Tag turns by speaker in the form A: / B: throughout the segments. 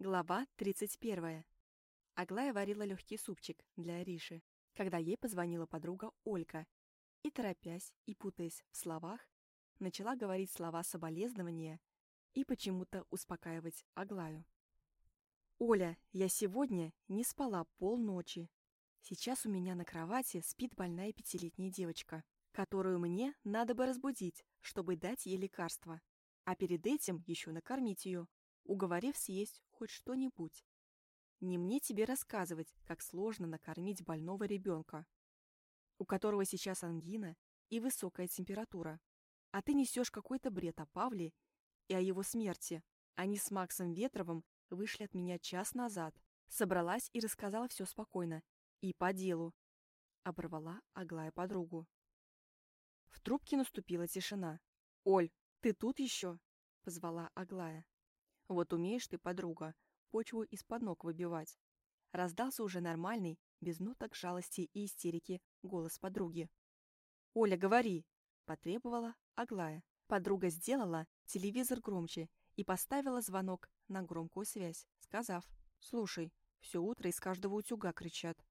A: Глава 31. Аглая варила легкий супчик для Ариши, когда ей позвонила подруга Олька, и, торопясь и путаясь в словах, начала говорить слова соболезнования и почему-то успокаивать Аглаю. «Оля, я сегодня не спала полночи. Сейчас у меня на кровати спит больная пятилетняя девочка, которую мне надо бы разбудить, чтобы дать ей лекарство, а перед этим еще накормить ее, уговорив съесть хоть что-нибудь. Не мне тебе рассказывать, как сложно накормить больного ребенка, у которого сейчас ангина и высокая температура. А ты несешь какой-то бред о Павле и о его смерти. Они с Максом Ветровым вышли от меня час назад. Собралась и рассказала все спокойно. И по делу. Оборвала Аглая подругу. В трубке наступила тишина. «Оль, ты тут еще?» — позвала Аглая. Вот умеешь ты, подруга, почву из-под ног выбивать. Раздался уже нормальный, без ноток жалости и истерики, голос подруги. «Оля, говори!» – потребовала Аглая. Подруга сделала телевизор громче и поставила звонок на громкую связь, сказав, «Слушай, все утро из каждого утюга кричат».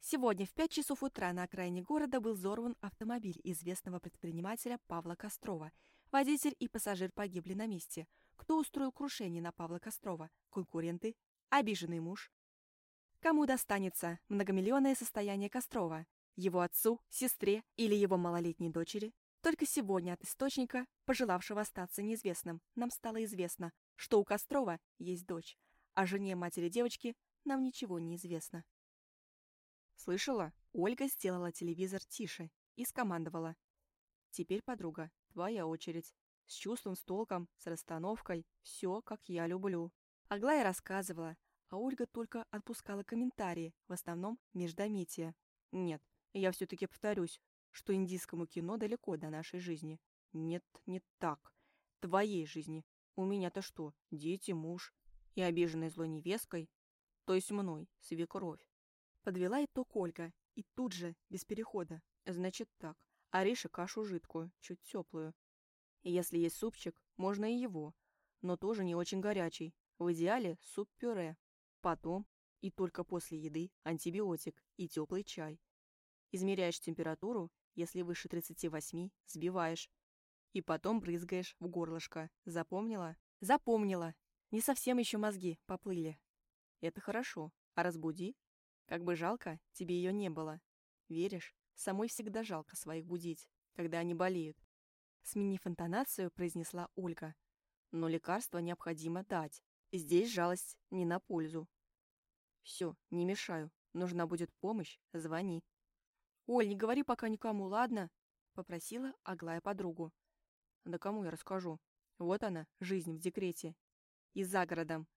A: Сегодня в пять часов утра на окраине города был взорван автомобиль известного предпринимателя Павла Кострова. Водитель и пассажир погибли на месте – кто устроил крушение на Павла Кострова? Конкуренты? Обиженный муж? Кому достанется многомиллионное состояние Кострова? Его отцу, сестре или его малолетней дочери? Только сегодня от источника, пожелавшего остаться неизвестным, нам стало известно, что у Кострова есть дочь, а жене матери девочки нам ничего не известно. Слышала? Ольга сделала телевизор тише и скомандовала. Теперь, подруга, твоя очередь. С чувством, с толком, с расстановкой. Все, как я люблю. Аглая рассказывала, а Ольга только отпускала комментарии, в основном междометия. Нет, я все-таки повторюсь, что индийскому кино далеко до нашей жизни. Нет, не так. Твоей жизни. У меня-то что, дети, муж и обиженной злой невесткой? То есть мной, свекровь. Подвела итог Ольга, и тут же, без перехода. Значит так, Ариша кашу жидкую, чуть теплую, если есть супчик, можно и его, но тоже не очень горячий. В идеале суп-пюре. Потом, и только после еды, антибиотик и теплый чай. Измеряешь температуру, если выше 38, сбиваешь. И потом брызгаешь в горлышко. Запомнила? Запомнила. Не совсем еще мозги поплыли. Это хорошо. А разбуди. Как бы жалко, тебе ее не было. Веришь? Самой всегда жалко своих будить, когда они болеют. Сменив интонацию, произнесла Ольга. Но лекарство необходимо дать. Здесь жалость не на пользу. Все, не мешаю. Нужна будет помощь, звони. Оль, не говори пока никому, ладно? Попросила Аглая подругу. Да кому я расскажу? Вот она, жизнь в декрете. И за городом.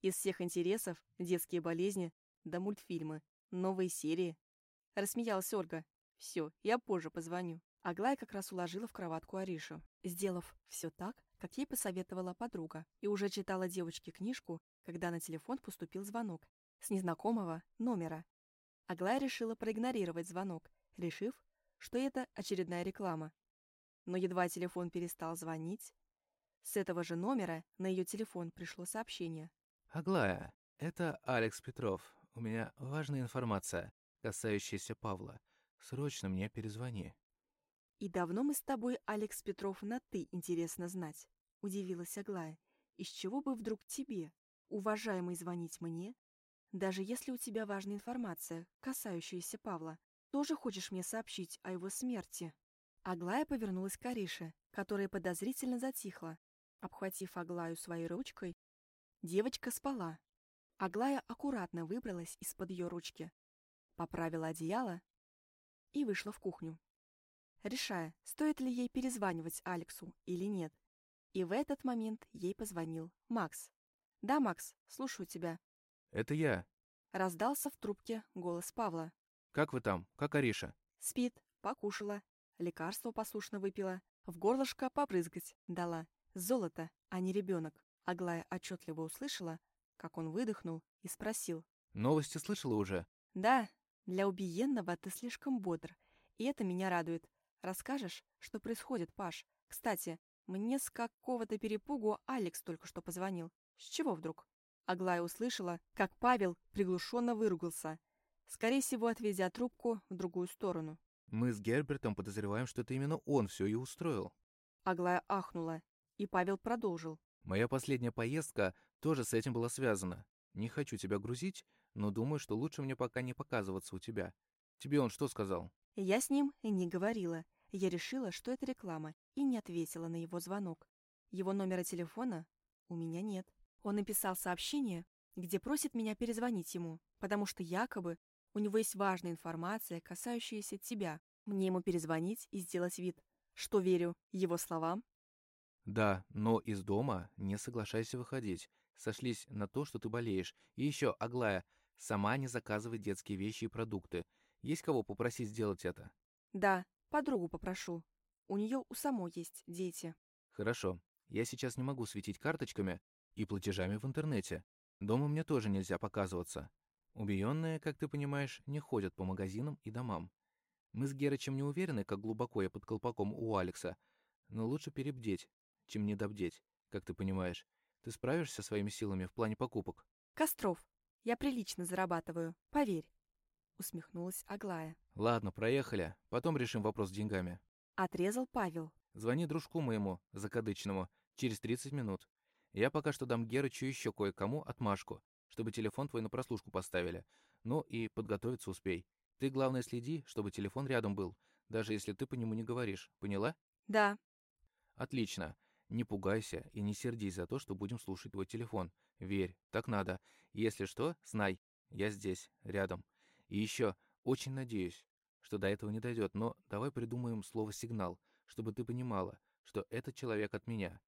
A: Из всех интересов детские болезни да мультфильмы, новые серии. Рассмеялась Ольга. Все, я позже позвоню. Аглая как раз уложила в кроватку Аришу, сделав все так, как ей посоветовала подруга, и уже читала девочке книжку, когда на телефон поступил звонок с незнакомого номера. Аглая решила проигнорировать звонок, решив, что это очередная реклама. Но едва телефон перестал звонить, с этого же номера на ее телефон пришло сообщение.
B: «Аглая, это Алекс Петров. У меня важная информация, касающаяся Павла. Срочно мне перезвони».
A: «И давно мы с тобой, Алекс Петров, на «ты» интересно знать?» — удивилась Аглая. «Из чего бы вдруг тебе, уважаемый, звонить мне? Даже если у тебя важная информация, касающаяся Павла, тоже хочешь мне сообщить о его смерти?» Аглая повернулась к Арише, которая подозрительно затихла. Обхватив Аглаю своей ручкой, девочка спала. Аглая аккуратно выбралась из-под ее ручки, поправила одеяло и вышла в кухню решая, стоит ли ей перезванивать Алексу или нет. И в этот момент ей позвонил Макс. «Да, Макс, слушаю тебя».
B: «Это я».
A: Раздался в трубке голос Павла.
B: «Как вы там? Как Ариша?»
A: «Спит, покушала, лекарство послушно выпила, в горлышко побрызгать дала. Золото, а не ребенок». Аглая отчетливо услышала, как он выдохнул и спросил.
B: «Новости слышала уже?»
A: «Да, для убиенного ты слишком бодр, и это меня радует. Расскажешь, что происходит, Паш? Кстати, мне с какого-то перепугу Алекс только что позвонил. С чего вдруг? Аглая услышала, как Павел приглушенно выругался, скорее всего, отведя трубку в другую сторону.
B: Мы с Гербертом подозреваем, что это именно он все и устроил.
A: Аглая ахнула, и Павел продолжил.
B: Моя последняя поездка тоже с этим была связана. Не хочу тебя грузить, но думаю, что лучше мне пока не показываться у тебя. Тебе он что сказал?
A: Я с ним не говорила. Я решила, что это реклама, и не ответила на его звонок. Его номера телефона у меня нет. Он написал сообщение, где просит меня перезвонить ему, потому что якобы у него есть важная информация, касающаяся тебя. Мне ему перезвонить и сделать вид, что верю его словам.
B: Да, но из дома не соглашайся выходить. Сошлись на то, что ты болеешь. И еще, Аглая, сама не заказывай детские вещи и продукты. Есть кого попросить сделать это?
A: Да, подругу попрошу. У нее у самой есть дети.
B: Хорошо. Я сейчас не могу светить карточками и платежами в интернете. Дома мне тоже нельзя показываться. Убиенные, как ты понимаешь, не ходят по магазинам и домам. Мы с Герычем не уверены, как глубоко я под колпаком у Алекса, но лучше перебдеть, чем недобдеть, как ты понимаешь. Ты справишься своими силами в плане покупок?
A: Костров, я прилично зарабатываю, поверь. Усмехнулась Аглая.
B: Ладно, проехали. Потом решим вопрос с деньгами.
A: Отрезал Павел.
B: Звони дружку моему, закадычному, через 30 минут. Я пока что дам Герычу еще кое-кому отмашку, чтобы телефон твой на прослушку поставили. Ну и подготовиться успей. Ты, главное, следи, чтобы телефон рядом был, даже если ты по нему не говоришь. Поняла?
A: Да.
B: Отлично. Не пугайся и не сердись за то, что будем слушать твой телефон. Верь, так надо. Если что, знай, я здесь, рядом. И еще, очень надеюсь, что до этого не дойдет, но давай придумаем слово «сигнал», чтобы ты понимала, что этот человек от меня.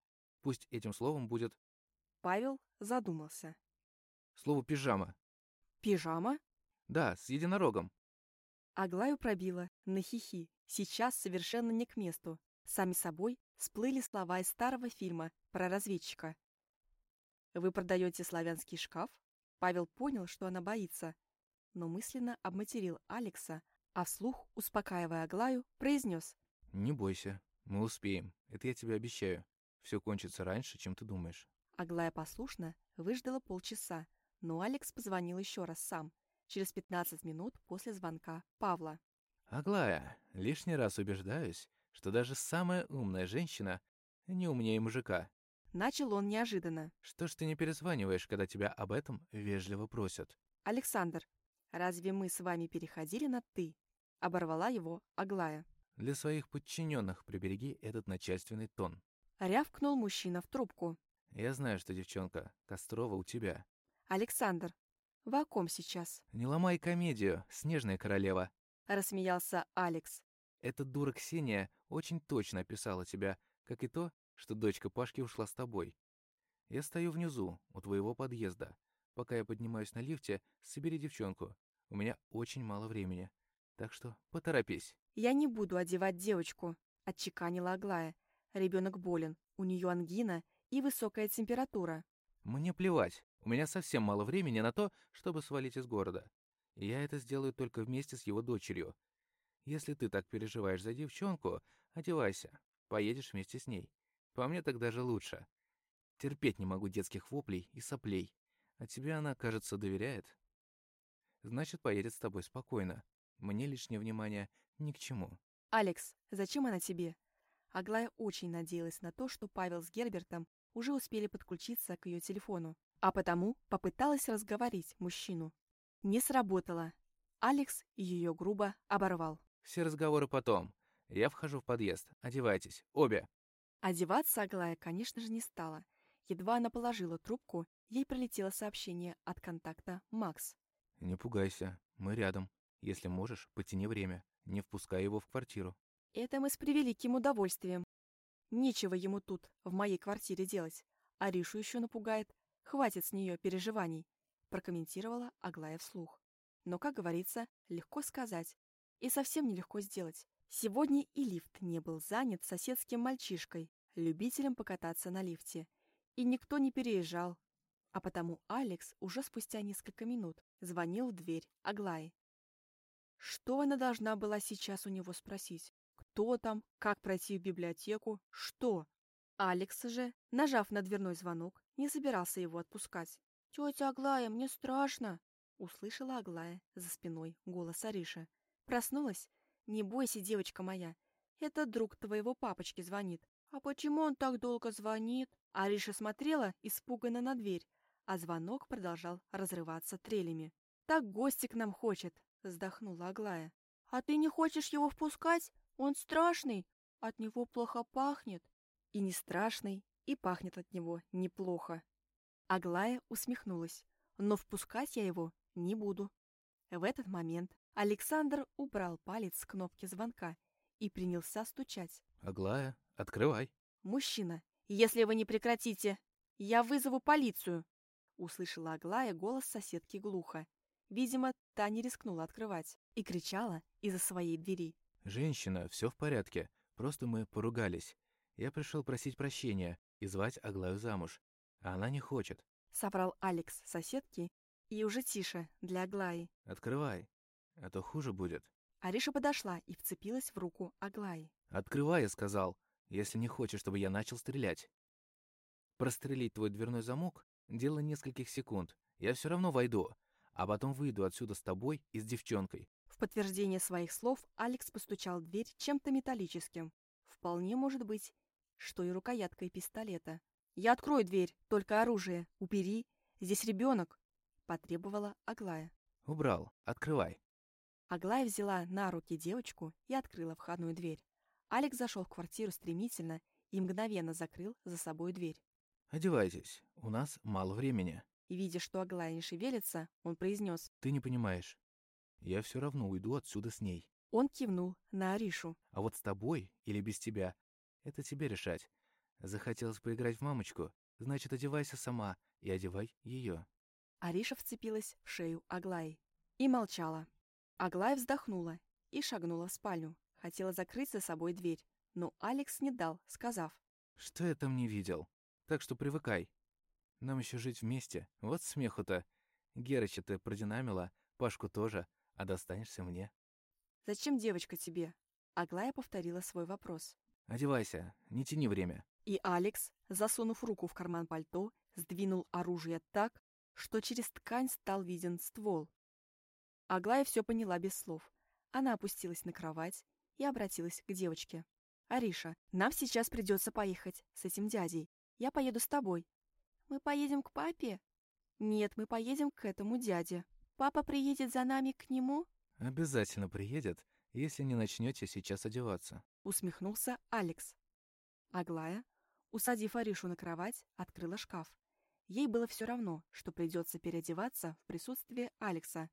B: Пусть этим словом будет...
A: Павел задумался.
B: Слово «пижама».
A: Пижама?
B: Да, с единорогом.
A: Аглаю пробила на хихи. Сейчас совершенно не к месту. Сами собой всплыли слова из старого фильма про разведчика. «Вы продаете славянский шкаф?» Павел понял, что она боится, но мысленно обматерил Алекса, а вслух, успокаивая Аглаю, произнес.
B: «Не бойся, мы успеем, это я тебе обещаю. Все кончится раньше, чем ты думаешь».
A: Аглая послушно выждала полчаса, но Алекс позвонил еще раз сам, через 15 минут после звонка Павла.
B: «Аглая, лишний раз убеждаюсь, что даже самая умная женщина не умнее мужика».
A: Начал он неожиданно.
B: «Что ж ты не перезваниваешь, когда тебя об этом вежливо просят?»
A: «Александр, разве мы с вами переходили на «ты»?» Оборвала его Аглая.
B: «Для своих подчиненных прибереги этот начальственный тон».
A: Рявкнул мужчина в трубку.
B: «Я знаю, что девчонка Кострова у тебя».
A: «Александр, вы о ком сейчас?»
B: «Не ломай комедию, снежная королева».
A: Рассмеялся Алекс.
B: Эта дура Ксения очень точно описала тебя, как и то, что дочка Пашки ушла с тобой. Я стою внизу, у твоего подъезда. Пока я поднимаюсь на лифте, собери девчонку. У меня очень мало времени. Так что поторопись.
A: «Я не буду одевать девочку», — отчеканила Аглая. «Ребенок болен, у нее ангина и высокая температура».
B: Мне плевать. У меня совсем мало времени на то, чтобы свалить из города. И я это сделаю только вместе с его дочерью. Если ты так переживаешь за девчонку, одевайся. Поедешь вместе с ней. По мне так даже лучше. Терпеть не могу детских воплей и соплей. А тебе она, кажется, доверяет. Значит, поедет с тобой спокойно. Мне лишнее внимание ни к чему.
A: «Алекс, зачем она тебе?» Аглая очень надеялась на то, что Павел с Гербертом уже успели подключиться к ее телефону, а потому попыталась разговорить мужчину. Не сработало. Алекс ее грубо оборвал.
B: Все разговоры потом. Я вхожу в подъезд. Одевайтесь. Обе.
A: Одеваться Аглая, конечно же, не стала. Едва она положила трубку, ей прилетело сообщение от контакта «Макс».
B: Не пугайся. Мы рядом. Если можешь, потяни время. Не впускай его в квартиру.
A: Это мы с превеликим удовольствием. Нечего ему тут, в моей квартире делать. Аришу еще напугает. Хватит с нее переживаний, прокомментировала Аглая вслух. Но, как говорится, легко сказать. И совсем нелегко сделать. Сегодня и лифт не был занят соседским мальчишкой, любителем покататься на лифте. И никто не переезжал. А потому Алекс уже спустя несколько минут звонил в дверь Аглаи. Что она должна была сейчас у него спросить? Кто там? Как пройти в библиотеку? Что? Алекс же, нажав на дверной звонок, не собирался его отпускать. «Тетя Аглая, мне страшно!» Услышала Аглая за спиной голос Ариши. Проснулась? «Не бойся, девочка моя, это друг твоего папочки звонит». «А почему он так долго звонит?» Ариша смотрела испуганно на дверь, а звонок продолжал разрываться трелями. «Так гости к нам хочет», — вздохнула Аглая. «А ты не хочешь его впускать? Он страшный, от него плохо пахнет». «И не страшный, и пахнет от него неплохо». Аглая усмехнулась. «Но впускать я его не буду». В этот момент Александр убрал палец с кнопки звонка и принялся стучать.
B: «Аглая, открывай!»
A: «Мужчина, если вы не прекратите, я вызову полицию!» Услышала Аглая голос соседки глухо. Видимо, та не рискнула открывать и кричала из-за своей двери.
B: «Женщина, все в порядке. Просто мы поругались. Я пришел просить прощения и звать Аглаю замуж. А она не хочет».
A: Соврал Алекс соседки и уже тише для Аглаи.
B: «Открывай, а то хуже будет».
A: Ариша подошла и вцепилась в руку Аглаи.
B: «Открывай», — я сказал, если не хочешь, чтобы я начал стрелять. Прострелить твой дверной замок — дело нескольких секунд. Я все равно войду, а потом выйду отсюда с тобой и с девчонкой.
A: В подтверждение своих слов Алекс постучал в дверь чем-то металлическим. Вполне может быть, что и рукояткой пистолета. «Я открою дверь, только оружие. Убери. Здесь ребенок», — потребовала Аглая.
B: «Убрал. Открывай».
A: Аглая взяла на руки девочку и открыла входную дверь. Алекс зашел в квартиру стремительно и мгновенно закрыл за собой дверь.
B: «Одевайтесь. У нас мало времени».
A: И, видя, что Аглая не шевелится, он произнес.
B: «Ты не понимаешь. Я все равно уйду отсюда с ней».
A: Он кивнул на Аришу.
B: «А вот с тобой или без тебя — это тебе решать. Захотелось поиграть в мамочку, значит, одевайся сама и одевай ее».
A: Ариша вцепилась в шею Аглаи и молчала. Аглая вздохнула и шагнула в спальню. Хотела закрыть за собой дверь, но Алекс не дал, сказав.
B: «Что я там не видел? Так что привыкай. Нам еще жить вместе. Вот смеху-то. Герыча ты продинамила, Пашку тоже, а достанешься мне».
A: «Зачем девочка тебе?» Аглая повторила свой вопрос.
B: «Одевайся, не тяни время».
A: И Алекс, засунув руку в карман пальто, сдвинул оружие так, что через ткань стал виден ствол. Аглая все поняла без слов. Она опустилась на кровать и обратилась к девочке. «Ариша, нам сейчас придется поехать с этим дядей. Я поеду с тобой». «Мы поедем к папе?» «Нет, мы поедем к этому дяде. Папа приедет за нами к нему?»
B: «Обязательно приедет, если не начнете сейчас одеваться», —
A: усмехнулся Алекс. Аглая, усадив Аришу на кровать, открыла шкаф. Ей было все равно, что придется переодеваться в присутствии Алекса.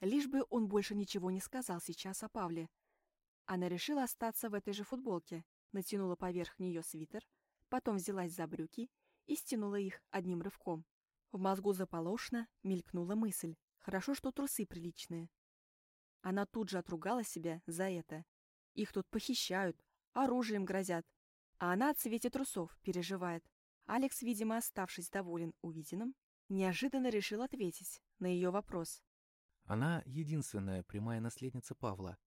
A: Лишь бы он больше ничего не сказал сейчас о Павле. Она решила остаться в этой же футболке, натянула поверх нее свитер, потом взялась за брюки и стянула их одним рывком. В мозгу заполошно мелькнула мысль. Хорошо, что трусы приличные. Она тут же отругала себя за это. Их тут похищают, оружием грозят. А она о цвете трусов переживает. Алекс, видимо, оставшись доволен увиденным, неожиданно решил ответить на ее вопрос.
B: Она единственная прямая наследница Павла,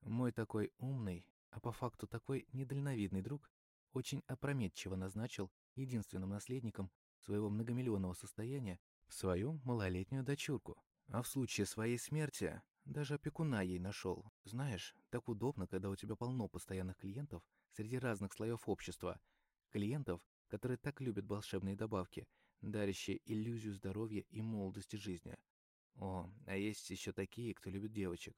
B: мой такой умный, а по факту такой недальновидный друг очень опрометчиво назначил единственным наследником своего многомиллионного состояния свою малолетнюю дочурку. А в случае своей смерти даже опекуна ей нашел. Знаешь, так удобно, когда у тебя полно постоянных клиентов среди разных слоев общества. Клиентов, которые так любят волшебные добавки, дарящие иллюзию здоровья и молодости жизни. О, а есть еще такие, кто любит девочек.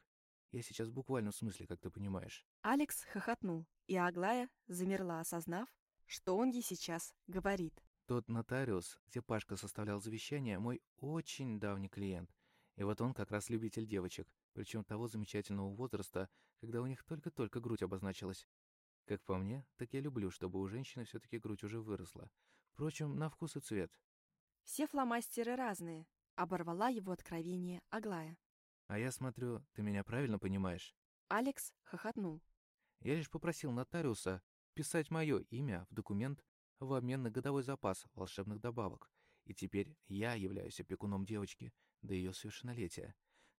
B: Я сейчас буквально в смысле, как ты понимаешь.
A: Алекс хохотнул, и Аглая замерла, осознав, что он ей сейчас говорит.
B: Тот нотариус, где Пашка составлял завещание, мой очень давний клиент. И вот он как раз любитель девочек, причем того замечательного возраста, когда у них только-только грудь обозначилась. Как по мне, так я люблю, чтобы у женщины все таки грудь уже выросла. Впрочем, на вкус и цвет.
A: Все фломастеры разные, оборвала его откровение Аглая.
B: А я смотрю, ты меня правильно понимаешь?
A: Алекс хохотнул.
B: Я лишь попросил нотариуса писать мое имя в документ в обмен на годовой запас волшебных добавок. И теперь я являюсь опекуном девочки до ее совершеннолетия.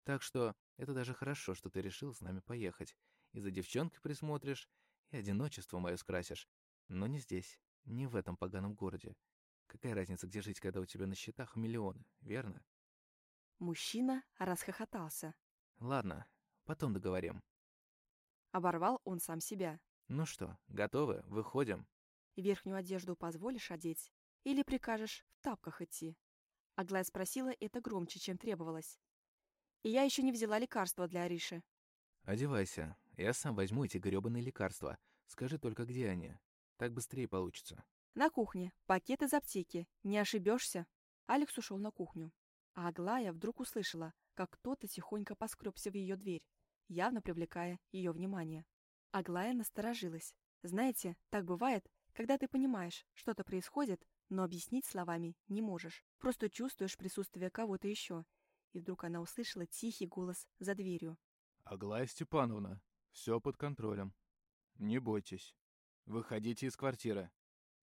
B: Так что это даже хорошо, что ты решил с нами поехать. И за девчонкой присмотришь, и одиночество мое скрасишь. Но не здесь, не в этом поганом городе. Какая разница, где жить, когда у тебя на счетах миллионы, верно?
A: Мужчина расхохотался.
B: Ладно, потом договорим.
A: Оборвал он сам себя.
B: Ну что, готовы? Выходим.
A: Верхнюю одежду позволишь одеть? Или прикажешь в тапках идти? Аглая спросила это громче, чем требовалось. И я еще не взяла лекарства для Ариши.
B: Одевайся. Я сам возьму эти грёбаные лекарства. Скажи только, где они. Так быстрее получится.
A: На кухне. Пакет из аптеки. Не ошибешься. Алекс ушел на кухню. А Аглая вдруг услышала, как кто-то тихонько поскребся в ее дверь, явно привлекая ее внимание. Аглая насторожилась. Знаете, так бывает, когда ты понимаешь, что-то происходит, но объяснить словами не можешь. Просто чувствуешь присутствие кого-то еще. И вдруг она услышала тихий голос за дверью.
B: «Аглая Степановна, все под контролем. Не бойтесь. Выходите из квартиры.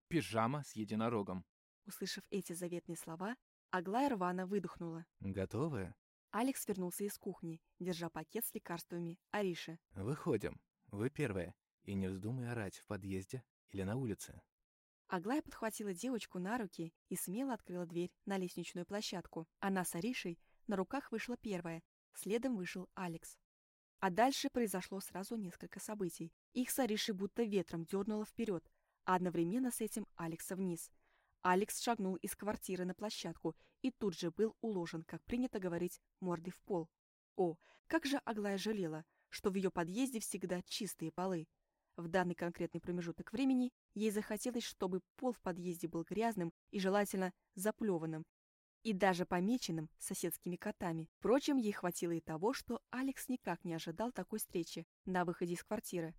B: Пижама с единорогом».
A: Услышав эти заветные слова, Аглая рвано выдохнула.
B: «Готовы?»
A: Алекс вернулся из кухни, держа пакет с лекарствами Арише.
B: «Выходим. Вы первая. И не вздумай орать в подъезде или на улице».
A: Аглая подхватила девочку на руки и смело открыла дверь на лестничную площадку. Она с Аришей на руках вышла первая, следом вышел Алекс. А дальше произошло сразу несколько событий. Их с Аришей будто ветром дернуло вперед, а одновременно с этим Алекса вниз. Алекс шагнул из квартиры на площадку и тут же был уложен, как принято говорить, мордой в пол. О, как же Аглая жалела, что в ее подъезде всегда чистые полы. В данный конкретный промежуток времени ей захотелось, чтобы пол в подъезде был грязным и желательно заплеванным, и даже помеченным соседскими котами. Впрочем, ей хватило и того, что Алекс никак не ожидал такой встречи на выходе из квартиры.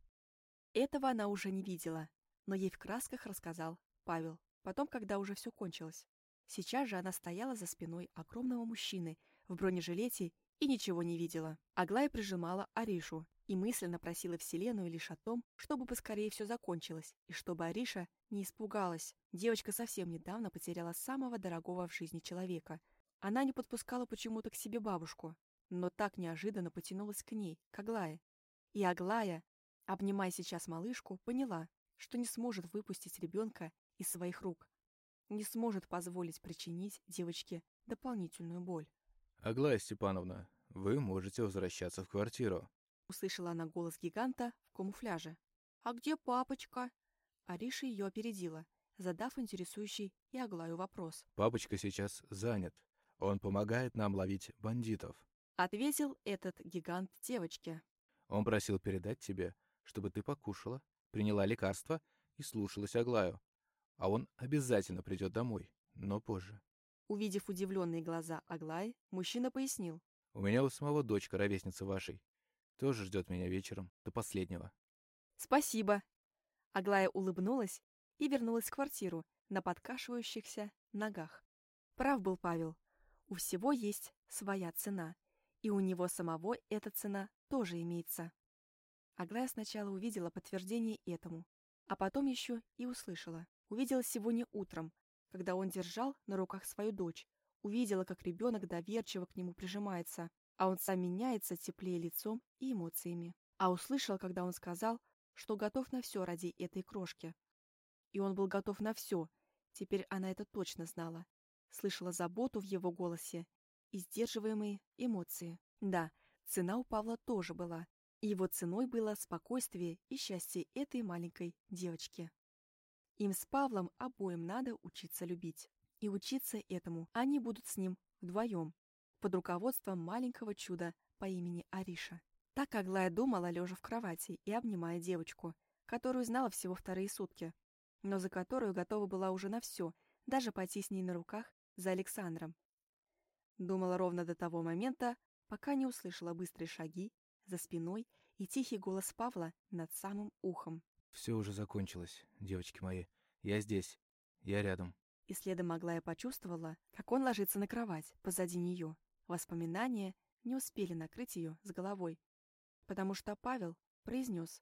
A: Этого она уже не видела, но ей в красках рассказал Павел, потом, когда уже все кончилось. Сейчас же она стояла за спиной огромного мужчины в бронежилете и ничего не видела. Аглая прижимала Аришу, и мысленно просила Вселенную лишь о том, чтобы поскорее все закончилось, и чтобы Ариша не испугалась. Девочка совсем недавно потеряла самого дорогого в жизни человека. Она не подпускала почему-то к себе бабушку, но так неожиданно потянулась к ней, к Аглае. И Аглая, обнимая сейчас малышку, поняла, что не сможет выпустить ребенка из своих рук, не сможет позволить причинить девочке дополнительную боль.
B: «Аглая Степановна, вы можете возвращаться в квартиру»,
A: Услышала она голос гиганта в камуфляже. «А где папочка?» Ариша ее опередила, задав интересующий и Аглаю вопрос.
B: «Папочка сейчас занят. Он помогает нам ловить бандитов», —
A: ответил этот гигант девочке.
B: «Он просил передать тебе, чтобы ты покушала, приняла лекарства и слушалась Аглаю. А он обязательно придет домой, но позже».
A: Увидев удивленные глаза Аглаи, мужчина пояснил.
B: «У меня у самого дочка, ровесница вашей. Тоже ждет меня вечером, до последнего.
A: Спасибо. Аглая улыбнулась и вернулась в квартиру на подкашивающихся ногах. Прав был Павел. У всего есть своя цена, и у него самого эта цена тоже имеется. Аглая сначала увидела подтверждение этому, а потом еще и услышала. Увидела сегодня утром, когда он держал на руках свою дочь, увидела, как ребенок доверчиво к нему прижимается, а он сам меняется теплее лицом и эмоциями. А услышал, когда он сказал, что готов на все ради этой крошки. И он был готов на все, теперь она это точно знала. Слышала заботу в его голосе и сдерживаемые эмоции. Да, цена у Павла тоже была, его ценой было спокойствие и счастье этой маленькой девочки. Им с Павлом обоим надо учиться любить. И учиться этому они будут с ним вдвоем, под руководством маленького чуда по имени Ариша. Так Аглая думала, лежа в кровати и обнимая девочку, которую знала всего вторые сутки, но за которую готова была уже на все, даже пойти с ней на руках за Александром. Думала ровно до того момента, пока не услышала быстрые шаги за спиной и тихий голос Павла над самым ухом.
B: «Все уже закончилось, девочки мои. Я здесь. Я рядом».
A: И следом Аглая почувствовала, как он ложится на кровать позади нее, Воспоминания не успели накрыть ее с головой, потому что Павел произнес.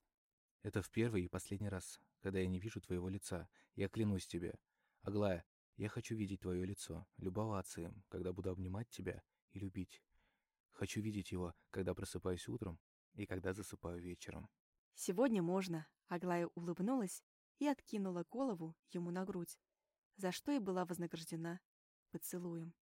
B: «Это в первый и последний раз, когда я не вижу твоего лица. Я клянусь тебе. Аглая, я хочу видеть твое лицо, любоваться им, когда буду обнимать тебя и любить. Хочу видеть его, когда просыпаюсь утром и когда засыпаю вечером».
A: «Сегодня можно», — Аглая улыбнулась и откинула голову ему на грудь. за что и была вознаграждена поцелуем.